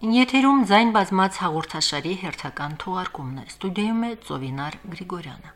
Եթերում ձայն բազմաց հաղորդաշարի հերթական թողարկումն է։ Ստուդիայում է Ծովինար Գրիգորյանը։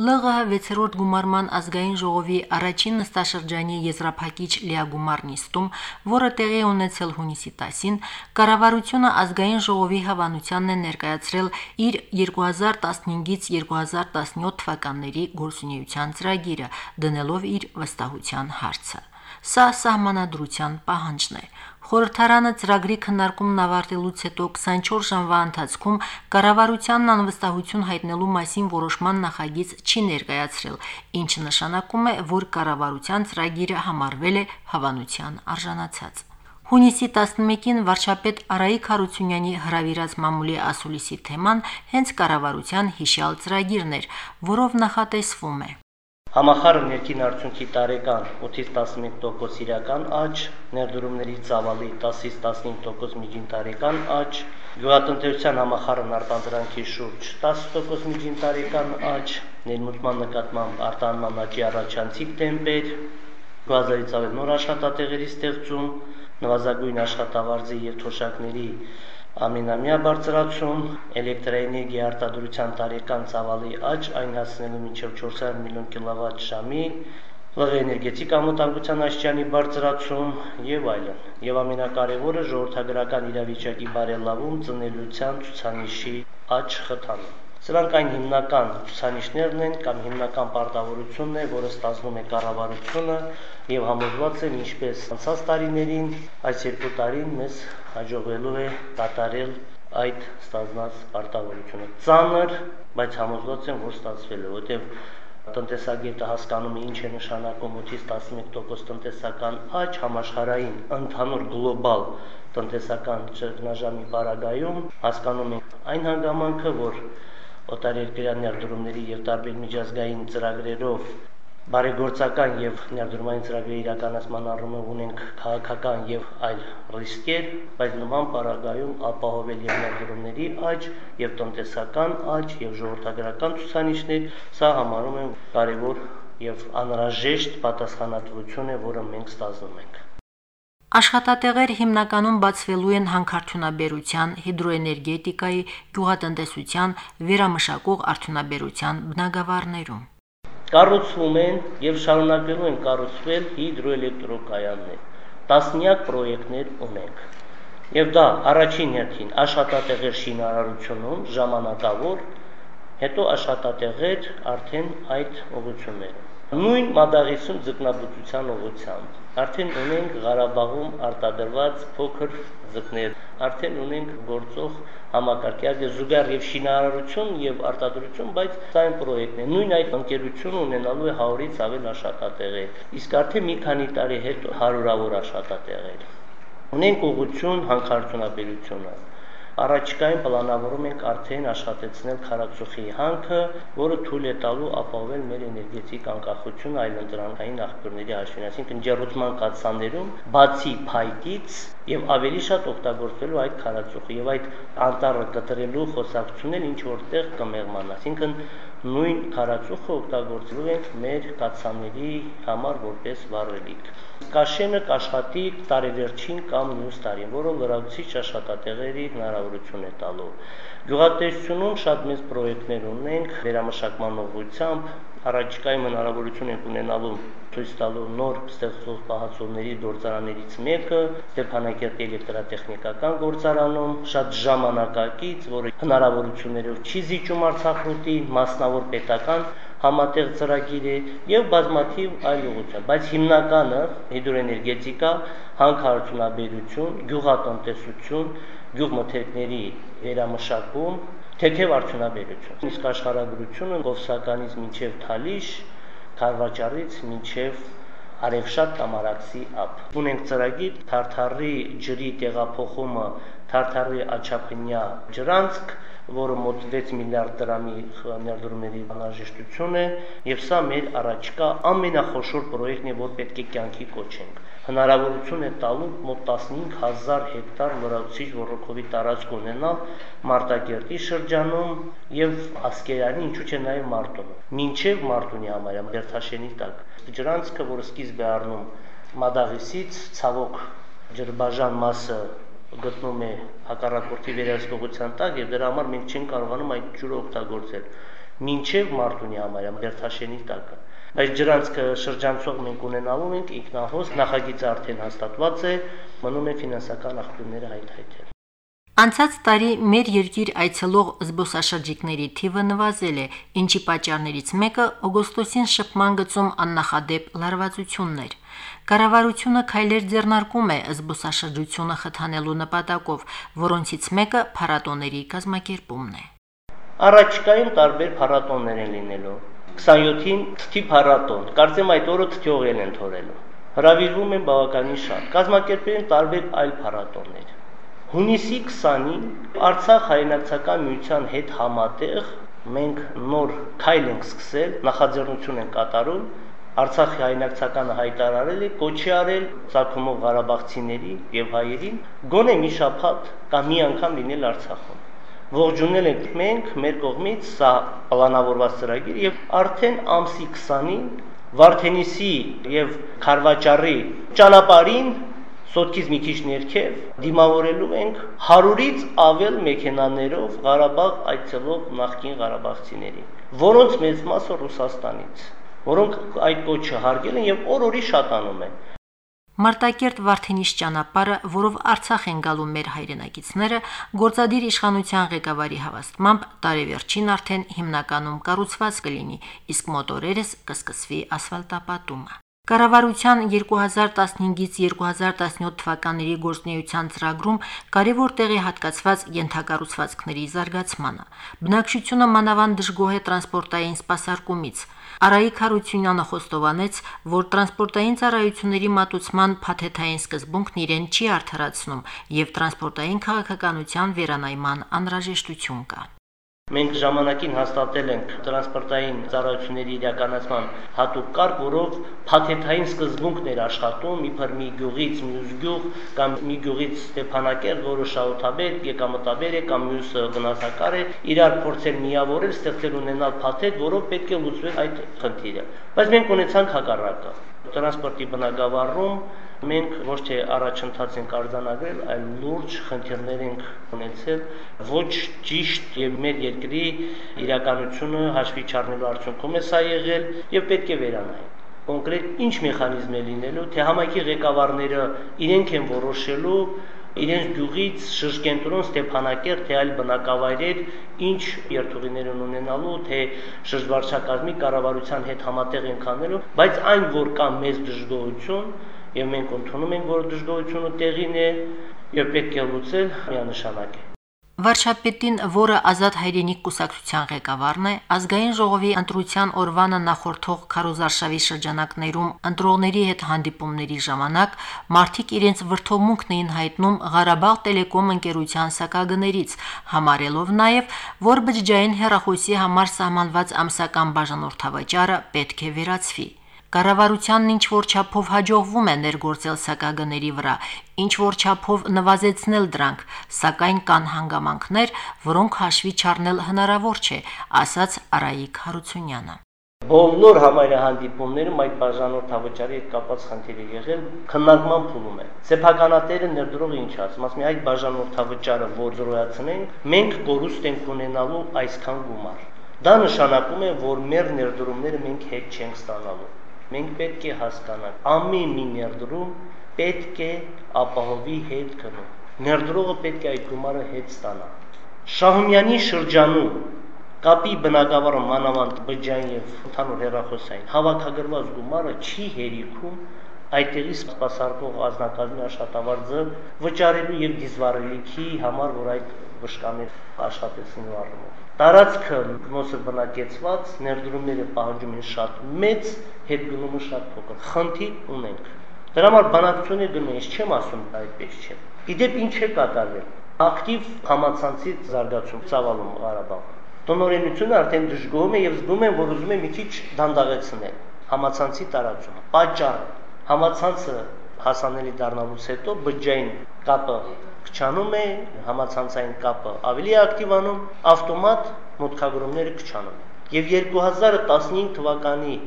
ԼՂՀ 6-րդ գումարման ազգային ժողովի առաջին նստաշրջանի եզրափակիչ լիագումար նիստում, որը տեղի ունեցել հունիսի 10-ին, կառավարությունը ազգային ժողովի հավանությանն է ներկայացրել իր 2015-ից 2017 թվականների գործունեության ծրագիրը, դնելով իր վստահության հարցը։ Սա սահմանադրության պահանջն է։ Խորհրդարանը ծրագրի քննարկումն ավարտելուց հետո 24 ժամվա ընթացքում կառավարությանն անվստահություն հայտնելու մասին որոշման նախագիծ չի ներկայացրել, ինչը նշանակում է, որ կառավարության ծրագիրը համարվել է հավանության արժանացած։ Հունիսի 11-ին վարչապետ Արայիկ Հարությունյանի հրավիրած մամուլի ասուլիսի թեման հենց կառավարության հիշյալ ծրագիրն էր, որով նախատեսվում է Համախառն ներքին արդյունքի տարեկան 8-ից 11% իրական աճ, ներդրումների ծավալի 10-ից 15% միջին տարեկան աճ, գյուղատնտեսության համախառն արտադրանքի շուրջ 10% միջին տարեկան աճ, ներմուծման նկատմամբ արտահանման աճի առաջանցիկ տեմպեր, գազարից ավել նոր աշխատատեղերի ստեղծում, նվազագույն աշխատավարձի եւ թոշակների ամենամյա բարձրացում, էլեկտրաէներգիա արտադրության տարեկան ծավալի աճ այն հասնելու մինչև 400 միլիոն կիլովատ ժամի, ԼՂ էներգետիկ ամոթանկության աստիճանի բարձրացում եւ այլն։ Եվ ամենակարևորը ժողովրդագրական իրավիճակի բարելավում ծնելիության ցուցանիշի աճ խթանում։ Սրանք այն հիմնական ցուցանիշներն են կամ հիմնական պարտավորությունն է, որը ստանձնում է կառավարությունը եւ համոզված եմ ինչպես անցած տարիներին, այս երկու տարին մեզ հաջողվելու է կատարել այդ ստանձնած պարտավորությունը։ Ծանր, բայց համոզված եմ, որ ստացվել է, որտեղ տնտեսագետը հասկանում է ինչ է նշանակում 8-ից 11% տնտեսական աճ համաշխարհային ընդհանուր գլոբալ տնտեսական ճգնաժամի բարագայում հասկանում է այն հանգամանքը, որ օտարերկրյա ներդրումների եւ տարբեր միջազգային ծրագրերով բարեգործական եւ ներդրումային ծրագրերի իրականացման առումով ունենք քաղաքական եւ այլ ռիսկեր, բայց նման պարագայում ապահովել եւ ներդրումների աճ եւ տնտեսական աճ եւ ժողովրդագրական ցուցանիշներ, սա համարում եմ կարևոր եւ անհրաժեշտ պատասխանատվություն է, որը մենք ստանձնում ենք։ Աշխատատեղեր հիմնականում բացվելու են հանքարդյունաբերության, հիդրոէներգետիկայի, գյուղատնտեսության, վերամշակող արդյունաբերության բնագավառներում։ Կառուցվում են եւ շարունակելու են կառուցվել հիդրոէլեկտրոկայաններ։ Տասնյակ պրոյեկտներ ունենք։ Եվ դա առաջին հերթին աշխատատեղեր շինարարությունում ժամանակավոր, հետո աշխատատեղեր արդեն այդ ուղություններում։ Նույն մադաղիսում ձկնաբուծության ուղղությամբ. Արդեն ունենք Ղարաբաղում արտադրված փոքր ձկներ, արդեն ունենք գործող համակարգյալ զուգահեռ եւ շինարարություն եւ արտադրություն, բայց սա այն պրոյեկտն է։ Նույն այդ ընկերությունը ունենալու է 100-ից ավել աշխատատեղեր, իսկ արդեն մի քանի տարի հետո հարյուրավոր աշխատատեղեր։ Ունենք ուղղություն հանքարդյունաբերությունը Առաջիկայում պլանավորում ենք արդեն աշխատեցնել քարածուխի հանքը, որը թույլ է տալու ապահովել մեր էներգետիկ անկախությունը այլընտրանքային աղբյուրների հաշվին, այսինքն ջերուցման կացաններում բացի փայտից եւ ավելի շատ օգտագործելու այդ քարածուխը եւ այդ անտառը կտրելու խոսակցությունն ինչ որտեղ կմեղման, այսինքն նույն քարածուխը օգտագործելու ենք մեր կացանների համար որպես վառելիք կաշենը կաշխատի տարեվերջին կամ մյուս տարին, որը լրացուցիչ աշխատատեղերի հնարավորություն է տալու։ Գյուղատնտեսությունում շատ մեծ պրոյեկտներ ունենք վերամշակման ուղղությամբ, առաջիկայում հնարավորություն ենք ունենալու ցույց տալու նոր ստեղծող պահածոների գործարաններից մեկը Ստեփանակերտի էլեկտրատեխնիկական գործարանում շատ ժամանակակից, որը հնարավորություններով չի զիջում Արցախուտի մասնավոր պետական համատեղ ծրագիր է եւ բազմաթիվ այլ ուղղություն, բայց հիմնականը հիդրոէներգետիկա, հանքարդյունաբերություն, գյուղատնտեսություն, գյուղմթերքների վերամշակում, թեթև արդյունաբերություն։ Իսկ աշխարհագրությունը Կովսականից մինչև Թալիշ, Խարվաճարից մինչև Արևշատ կամ Արաքսի ափ։ Ունենք ծրագիր Թարթարի ջրի տեղափոխումը Թարթարի Աչափնյա ջրանցք որը մոտ 6 միլիարդ դրամի ներդրումների անհրաժեշտություն է, եւ սա մեր առաջկա ամենախոշոր պրոյեկտն է, որ պետք է կյանքի կոչենք։ հնարավորություն է տալու մոտ 15000 հեկտար լրացուցիչ ոռոգովի տարածք ունենալ Մարտակերտի շրջանում եւ Ասկերանի, ինչու՞ չէ նաեւ Մարտունը։ Մինչեւ Մարտունի համարյա Դերթաշենի տակ։ Ջրանցքը, որը սկիզբ է առնում Մադաղիսից, ցավոք ջրբաժան մասը գտնում է հակառակորդի վերահսկողության տակ եւ դրա համար մենք չենք կարողանում այդ ջուրը օգտագործել։ Մինչեւ Մարտունի համարյա Դերթաշենի տակը Այս ջրանցքը շրջանցող մենք ունենալու ենք ինքնահոս, նախագիծը արդեն հաստատված է, մնում է ֆինանսական աղբյուրները հայթայթել։ Անցած տարի մեր երկիր այցելող զբոսաշրջիկների թիվը նվազել է, ինչի պատճառներից մեկը օգոստոսին շփման գծում աննախադեպ լարվածություններ։ Կառավարությունը քայլեր ձեռնարկում է զբոսաշրջությունը խթանելու նպատակով, որոնցից մեկը փառատոների կազմակերպումն է։ Առաջկայում տարբեր փառատոներ են լինելու 27-ին թթի փառատոն։ Կարծեմ այդ օրը թթյողել են թորելու։ Հրավիրվում են բավականին շատ։ Կազմակերպել են տարբեր այլ փառատոներ։ Հունիսի 20-ին Արցախ հայրենացական միության հետ համատեղ մենք նոր քայլ ենք սկսել, նախաձեռնություն ենք կատարում Արցախի հայնակցականը հայտարարել է կոչի արել ցակումով Ղարաբաղցիների եւ հայերին գոնե մի շաբաթ կամ մի անգամ լինել Արցախում ողջունել ենք մենք մեր կողմից սա պլանավորված ծրագիր եւ արդեն ամսի 20-ին Վարդենիսի եւ Խարվաճարի ճանապարհին Սոտքից մի քիչ ներքև դիմավորելու ենք 100-ից ավել մեքենաներով Ղարաբաղ այցելող նախկին Ղարաբաղցիների, որոնց մեծ մասը Ռուսաստանից, որոնք այդ կոչը հարգել են եւ օր-օրի շատանում են։ Մարտակերտ Վարդենիս ճանապարհը, որով Արցախ են գալու մեր հայրենակիցները, գործադիր իշխանության ղեկավարի հավաստմամբ տարեվերջին արդեն հիմնականում կառուցված կլինի, իսկ մոտորերս կսկսվի ասֆալտապատումը։ Կառավարության 2015-ից 2017 թվականների գործնեայության ծրագրում կարևոր տեղ է հատկացված յենթակառուցվածքների զարգացմանը։ Բնակչությունը մանավանդ դժգոհ է տրանսպորտային սպասարկումից։ Արայիկ Հարությունյանը խոստովանեց, որ տրանսպորտային ծառայությունների մատուցման փաթեթային սկզբունքն իրեն չի արդարացնում եւ տրանսպորտային քաղաքականության վերանայման անհրաժեշտություն կա։ Մենք ժամանակին հաստատել ենք տրանսպորտային ծառայությունների իրականացման հատուկ կարգ, որով փաթեթային սկզբունքներ աշխատում, իբր մի գյուղից մյուս գյուղ կամ մի գյուղից Ստեփանակերտ, որը շահութաբեր, եկամտաբեր է կամ մյուսը վնասակար է, իրար փորձել միավորել, ստեղծել ունենալ փաթեթ, որով պետք է լուծվի այդ խնդիրը։ Բայց մենք ունեցանք հակառակը։ Տրանսպորտի բնակավարում Մենք ոչ թե առաջընթաց ենք արձանագրել, այլ լուրջ խնդիրներ ենք ունեցել ոչ ճիշտ եւ մեր երկրի իրականությունը հաշվի չառնելու արդյունքում է սա եղել եւ պետք է վերանայել կոնկրետ ինչ մեխանիզմ է լինելու, թե համայնքի ղեկավարները իրենք են որոշելու իրենց գյուղից շրջենտրոն Ստեփանակերտ թե այլ բնակավայրեր ինչ երթուղիներ են ունենալու, թե շրջվարչակազմի կառավարության հետ համատեղ են կանելու, բայց այն որ կա մեծ դժգոհություն, եւ մենք ընդունում ենք, որ դժգոհությունը տեղին է եւ պետք է լուծել միանշանակ Վարչապետին, որը ազատ հայրենիք կուսակցության ղեկավարն է, ազգային ժողովի ընտրության օրվանը նախորդող քարոզարշավի շրջանակներում ընտրողների հետ հանդիպումների ժամանակ մարդիկ իրենց վրթովմունքն էին հայտնում Ղարաբաղ Տելեկոմ ընկերության սակագներից, համարելով նաև, որ բջջային հեռախոսի համար սահմանված ամսական բաժանորդավճարը պետք է վերացվի։ Կառավարությանն ինչ որ չափով հաջողվում է ներգործել սակագների վրա, ինչ որ չափով նվազեցնել դրանք, սակայն կան հանգամանքներ, որոնք հաշվի չառնել հնարավոր չէ, ասաց Արայիկ Հարությունյանը։ Բոլոր համայնահանդիպումներում այդ բաժանորդավճարի հետ կապված խնդիր է եղել, քննարկման փուլում է։ Սեփականատերը ներդրող ինչ ասում, ասում է այդ բաժանորդավճարը որ զրոյացնենք, մենք կորուստ ենք ունենալու այսքան գումար։ Դա նշանակում է, որ մեր ներդրումները մենք հետ չենք ստանալու մենք պետք է հասկանանք, ամեն մի ներդրում պետք է ապահովի հետ գնում։ Ներդրողը պետք է այդ գումարը հետ ստանա։ Շահումյանի շրջանում կապի բնակավարը մանավանդ բջջային եւ ընդհանուր հերախոսային հավաքագրված գումարը չի հերիքում այդտեղի սպասարկող ազնագազմի աշխատավարձը վճարելու եւ դիզվարելիքի համար, որ այդ վշկաներ աշխատեցնելու առումով տարածքը է բնակեցված, ներդրումները պահանջում են շատ մեծ, հետգնումը շատ փոքր։ Խնդիր ունենք։ Դրա համար բանակցությունը գնում է, չեմ ասում այդպես չէ։ Իդեպ ինչ է կատարվել։ Ակտիվ համացանցի զարգացում ցավալում Ղարաբաղը։ Տնօրենությունը արդեն դժգոհում է եւ զգում է, որ ուզում է մի քիչ դանդաղեցնել համացանցի տարածումը։ Պատճառը համացանցը հասանելի դառնալուց հետո բջջային կապը քչանում է, համացանցային կապը ավելի ակտիվանում, ավտոմատ մուտքագրումները քչանում։ Եվ 2015 թվականի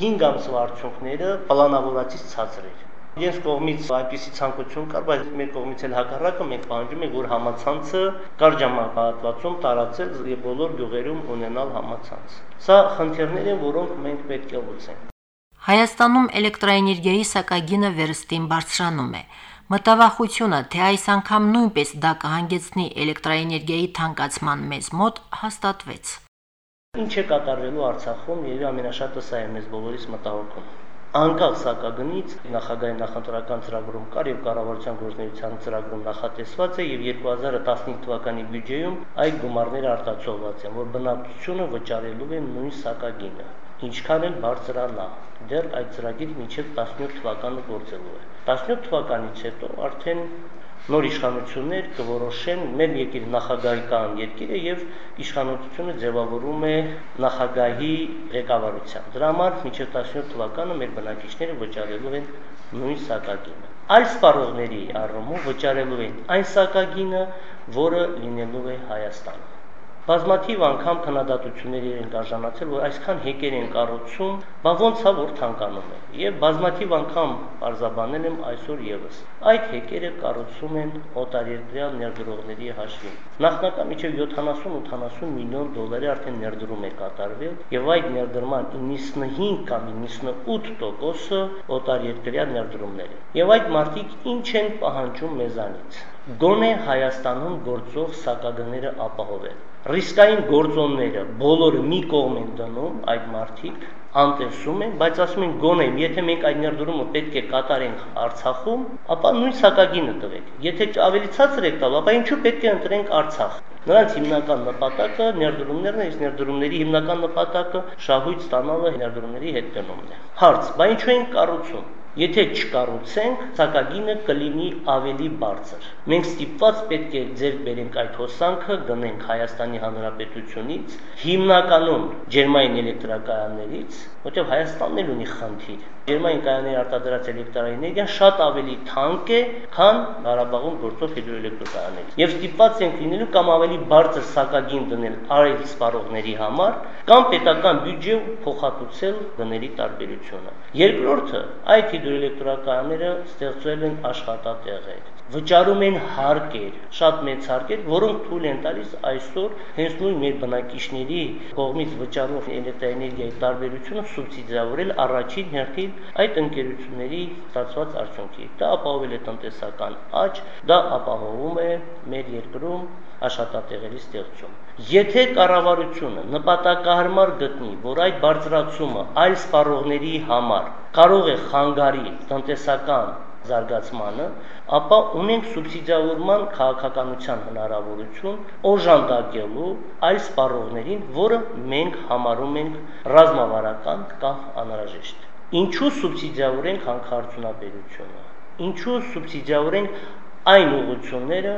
5 ամսվա արդյունքները պլանավորածից ցածր էր։ Ես կողմից այնպիսի ցանկություն կար, բայց մեր կողմից էլ հակառակը մենք պահանջում ենք, որ համացանցը կար ժամանակահատվածում տարածել եւ բոլոր գյուղերում ունենալ համացանց։ Սա խնդիրներ են, որոնք մենք պետք է լուծենք։ Հայաստանում էլեկտրոէներգիայի սակագինը վերստին բարձրանում է։ Մտավախությունը, թե այս անգամ նույնպես դա կհանգեցնի էլեկտրոէներգիայի թանկացման մեզ մոտ, հաստատվեց։ Ինչ է կատարվելու Արցախում եւ ամենաշատը սա է մեզ բոլորիս մտահոգում անկախ սակագնից նախագահի նախընտրական ծրագրում կար եւ կառավարության գործունեության ծրագրում նախատեսված է եւ 2015 թվականի բյուջեում այդ գումարները արտացոլված են, որ բնակչությունը վճարելու է նույն սակագինը ինչքան էլ բարձրանա դեռ այդ ծրագիրը մինչև 17 թվականը գործելու է 17 թվականից հետո արդեն նոր իշխանություններ կորոշեն մեր երկիր նախագահի կան երկիրը եւ իշխանությունը ձևավորում է նախագահի ղեկավարությամբ։ Դրա համար մինչև 17 թվականը մեր բնակիչները վճարելու են նույն սակագինը։ Այլ սպառողների առումով վճարելու են այն սակագինը, որը լինելու է Հայաստանում։ Բազմաթիվ անգամ քննադատությունների են արժանացել, որ այսքան հեկեր են կառուցում, բա ոնց է որ թանկանում է։ Եվ բազմաթիվ անգամ արձաբանել եմ այսօր եւս։ Այդ հեկերը կառուցում են օտարերկրյա ներդրողների հաշվին։ Նախնական միջև 70-80 միլիոն դոլարի արդեն ներդրում է կատարվել, եւ այդ ներդրման 95 կամ 98%-ը օտարերկրյա ներդրումներ են։ Եվ այդ մարդիկ ինչ են պահանջում մեզանից գոնե Հայաստանում գործող սակագները ապահովել։ Ռիսկային գործոնները բոլորը մի կողմ են դնում այդ մարդիկ անտեսում են, բայց ասում են գոնե, եթե մենք այդ ներդրումը պետք է կատարենք Արցախում, ապա նույն սակագինը տվեք։ Եթե ավելի ցածր եք տալ, ապա ինչու պետք է ընտրենք Արցախ։ Նրանց հիմնական նպատակը ներդրումներն է, իսկ ներդրումների հիմնական նպատակը շահույթ ստանալը ներդրումների հետ գնումն է։ Հարց, բա ինչու են կառուցում։ Եթե չկառուցենք, ցակագինը կլինի ավելի բարձր։ Մենք ստիպված պետք է ձեր բերենք այդ հոսանքը, գնենք Հայաստանի Հանրապետությունից, հիմնականում ջերմային էլեկտրակայաններից, որտեղ Հայաստանն էլ ունի խնդիր։ Ջերմային կայանների արտադրած էլեկտրաէներգիան շատ ավելի թանկ է, քան Ղարաբաղում գործող հիդրոէլեկտրակայանները։ Եվ ստիպված ենք լինելու կամ ավելի բարձր սակագին դնել արել սպառողների համար, կամ պետական բյուջե փոխհատուցել գների տարբերությունը։ Երկրորդը, այդ հիդրոէլեկտրակայանները ստեղծվել են աշխատատեղեր վճարում են հարկեր, շատ մեծ հարկեր, որոնք թույլ են տալիս այսօր հենց նույն մեր բնակիչների կողմից վճարող էլեկտրաէներգիայի տարբերությունը սուբսիդիավորել առաջին հերթին այդ ընկերությունների ստացված արդյունքի։ Դա ապահովել է տնտեսական աճ, դա ապահովում է մեր երկրում աշխատատեղերի ստեղծում։ Եթե կառավարությունը նպատակահարմար գտնի, որ այդ բարձրացումը այլ սպառողների համար կարող է խանգարի տնտեսական զարգացմանը, ապա ունենք սուբսիդիավորման քաղաքականության հնարավորություն օժանդակելու այլ սպառողներին, որը մենք համարում ենք ռազմավարական կամ անհրաժեշտ։ Ինչու սուբսիդիավորենք հանքարդյունաբերությունը։ Ինչու սուբսիդիավորենք այն ուղղությունները,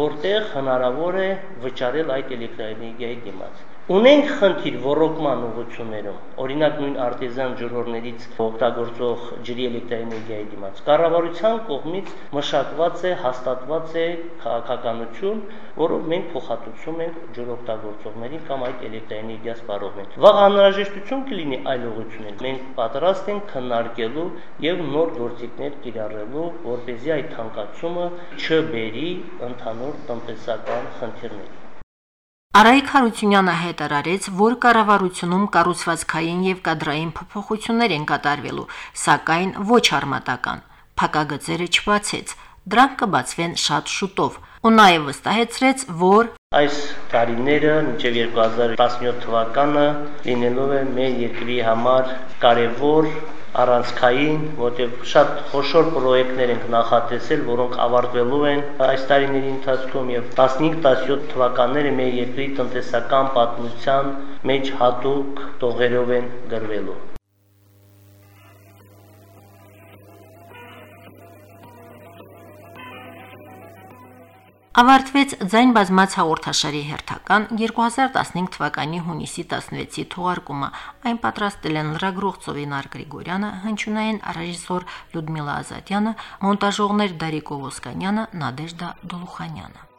որտեղ հնարավոր է վճարել այդ էլեկտրաէներգիայի դիմաց։ Ունենք խնդիր ռոռոկման ուղղություններում, օրինակ նույն արտեզյան ջրհորներից օգտագործող ջրի էլեկտրաէներգիայի դիմաց։ Կառավարության կողմից մշակված է, հաստատված է քաղաքականություն, որով մենք փոխհատուցում ենք ջրօգտագործողներին կամ այդ էլեկտրաէներգիա սպառողներին։ Վաղ անհրաժեշտություն կլինի այլ ուղղություններ։ Մենք պատրաստ ենք քննարկելու եւ նոր գործիքներ կիրառելու, որ เป զի այդ թանկացումը չբերի ընդհանուր տնտեսական խնդիրների։ Արայիկ Հարությունյանը հայտարարեց, որ կառավարությունում կառուցվածքային եւ կադրային փոփոխություններ են կատարվելու, սակայն ոչ արմատական։ Փակագծերը չբացեց, դրանք կբացվեն շատ շուտով։ Ու նաև վստահեցրեց, որ այս տարիները մինչև 2017 թվականը լինելով է մեր երկրի համար կարևոր առանցքային, որտեղ շատ խոշոր պրոյեկտներ ենք նախատեսել, որոնք ավարտվելու են այս տարիների ընթացքում եւ 15-17 թվականները մեր երկրի տնտեսական պատմության մեջ հատուկ տողերով են գրվելու։ Ավարտվեց ձայն բազմաց հաղորդաշարի հերթական 2015 թվականի հունիսի 16-ի թողարկումը։ Այն պատրաստել են լրագրող Ծովինար Գրիգորյանը, հնչյունային ռեժիսոր Լյուդմիլա Ազատյանը, մոնտաժողներ Դարիկ Օվոսկանյանը, Նադեժդա Դոլուխանյանը։